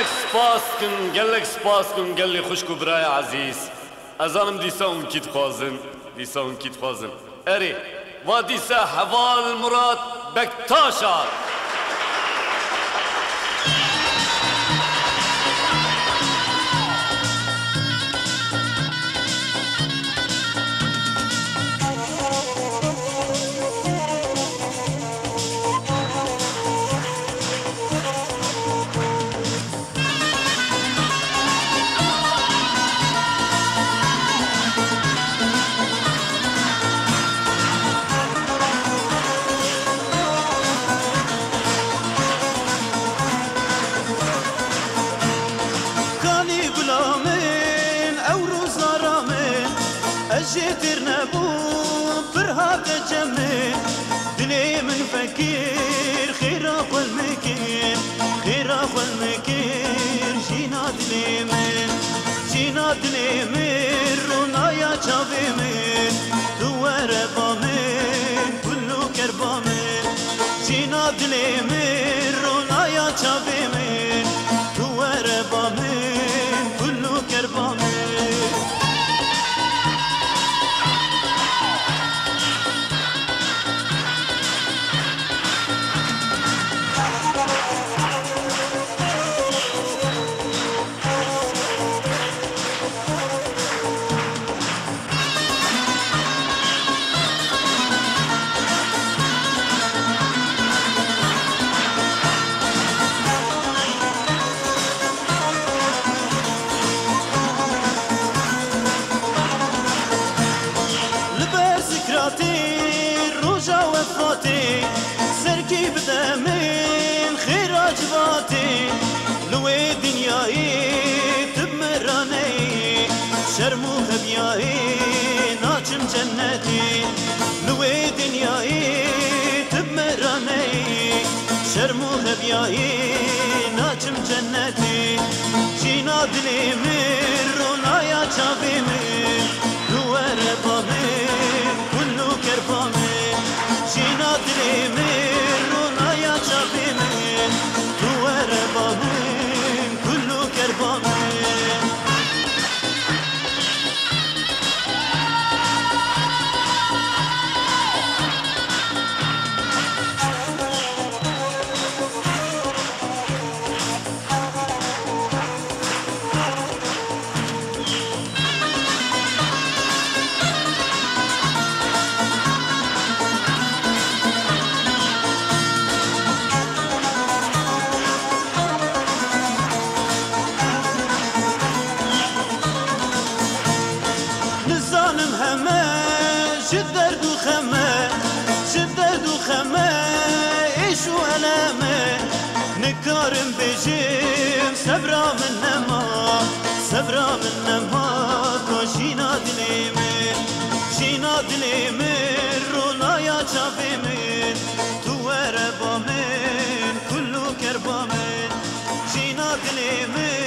گلک سپاس کن گلک سپاس کن گلی خوشکو برای عزیز. ازانم دیسا اون کیت خوازن دیسا اون کیت خوازن. اری و دیسا حوال مراد بکتاشاد جيتر نبوم فرهاد جمي دلي من فكير خير اخو المكير. خير اخو المكير. جينا دلي من جينا دلي من رونا يا جابي من دوار بامن كلو كربامن جينا دلي من رونا يا جابي من وفاتي سركي بدمين خير عجباتي لوي دنياي تبمراني شرمو خبياي ناچم جنتي لوي دنياي تبمراني شرمو خبياي ناچم جنتي جينا دلي من رونا يا چابي من جینا شدد وخمه شدد وخمه إيش وألامة؟ نكارم بجيم صبرا من نما صبرا من نما كوشينا دليمر شينا دليمر رونا يا شافيمر تو ربامن كلو كربامن شينا دليمر